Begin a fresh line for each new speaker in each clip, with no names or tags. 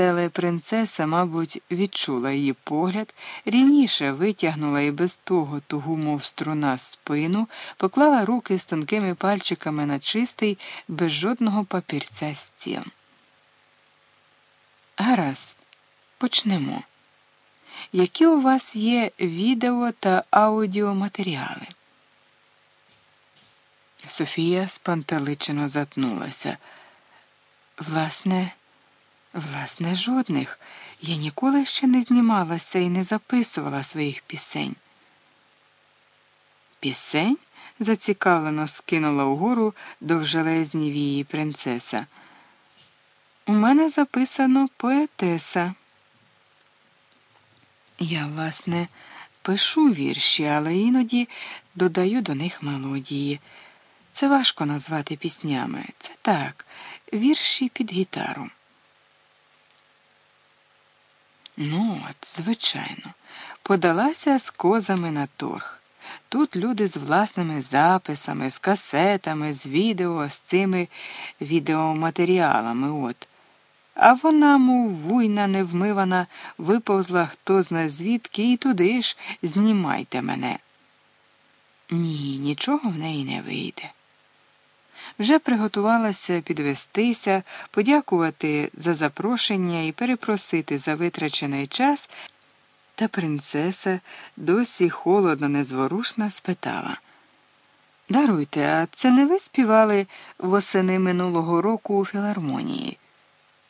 телепринцеса, мабуть, відчула її погляд, рівніше витягнула і без того тугу, мов струна спину, поклала руки з тонкими пальчиками на чистий, без жодного папірця стіл. Гаразд, почнемо. Які у вас є відео та аудіоматеріали? Софія спантеличено затнулася. Власне, власне, жодних. Я ніколи ще не знімалася і не записувала своїх пісень. Пісень? зацікавлено скинула вгору довжелезні вії принцеса. У мене записано поетеса. Я, власне, пишу вірші, але іноді додаю до них мелодії. Це важко назвати піснями. Це так, вірші під гітару. Ну, от, звичайно, подалася з козами на торг. Тут люди з власними записами, з касетами, з відео, з цими відеоматеріалами. от. А вона, мов вуйна невмивана, виповзла хто зна звідки і туди ж знімайте мене. Ні, нічого в неї не вийде. Вже приготувалася підвестися, подякувати за запрошення і перепросити за витрачений час, та принцеса досі холодно незворушна спитала. Даруйте, а це не ви співали восени минулого року у філармонії?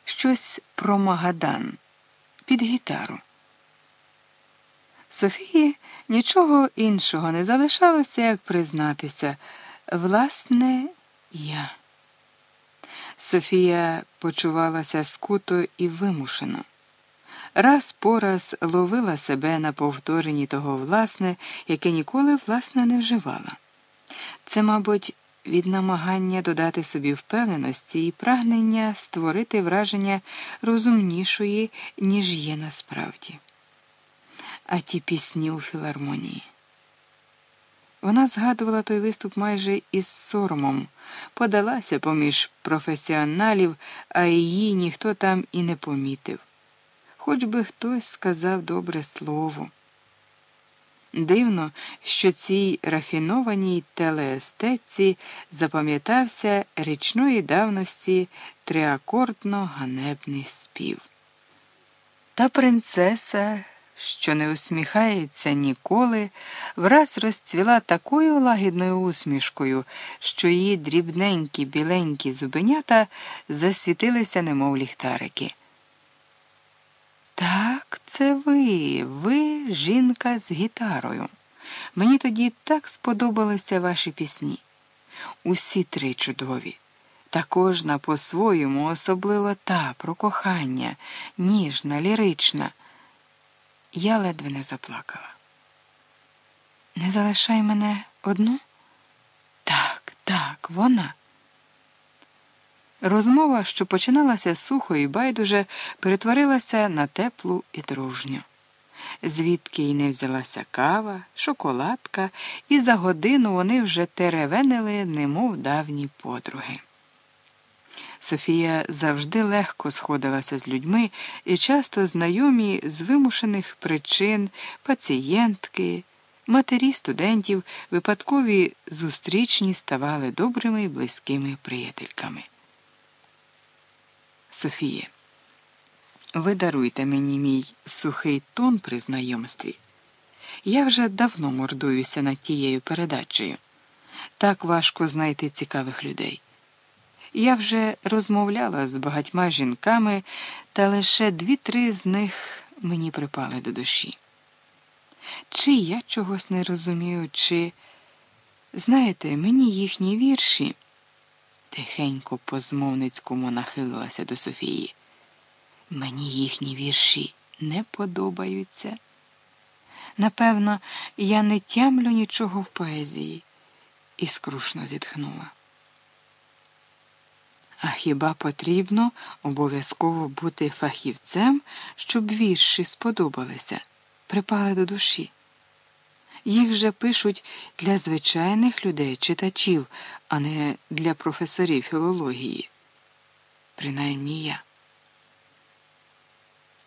Щось про Магадан під гітару. Софії нічого іншого не залишалося, як признатися. Власне, я. Софія почувалася скуто і вимушено. Раз по раз ловила себе на повторенні того власне, яке ніколи власне не вживала. Це, мабуть, від намагання додати собі впевненості і прагнення створити враження розумнішої, ніж є насправді. А ті пісні у філармонії. Вона згадувала той виступ майже із соромом, подалася поміж професіоналів, а її ніхто там і не помітив. Хоч би хтось сказав добре слово. Дивно, що цій рафінованій телеестетці запам'ятався річної давності триакордно ганебний спів. Та принцеса що не усміхається ніколи, враз розцвіла такою лагідною усмішкою, що її дрібненькі біленькі зубенята засвітилися, немов ліхтарики. Так, це ви, ви жінка з гітарою. Мені тоді так сподобалися ваші пісні. Усі три чудові. Та кожна по-своєму, особливо та про кохання, ніжна, лірична. Я ледве не заплакала. Не залишай мене одну? Так, так, вона. Розмова, що починалася сухо і байдуже, перетворилася на теплу і дружню. Звідки й не взялася кава, шоколадка, і за годину вони вже теревенили, немов давні подруги. Софія завжди легко сходилася з людьми і часто знайомі з вимушених причин пацієнтки, матері студентів, випадкові зустрічні ставали добрими і близькими приятельками. Софія, ви даруйте мені мій сухий тон при знайомстві. Я вже давно мордуюся над тією передачею. Так важко знайти цікавих людей. Я вже розмовляла з багатьма жінками, та лише дві-три з них мені припали до душі. Чи я чогось не розумію, чи, знаєте, мені їхні вірші, тихенько по змовницькому нахилилася до Софії. Мені їхні вірші не подобаються. Напевно, я не тямлю нічого в поезії, і скрушно зітхнула. А хіба потрібно обов'язково бути фахівцем, щоб вірші сподобалися, припали до душі? Їх же пишуть для звичайних людей, читачів, а не для професорів філології. Принаймні я.